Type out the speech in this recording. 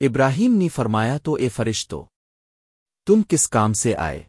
ابراہیم نے فرمایا تو اے فرشتو تم کس کام سے آئے؟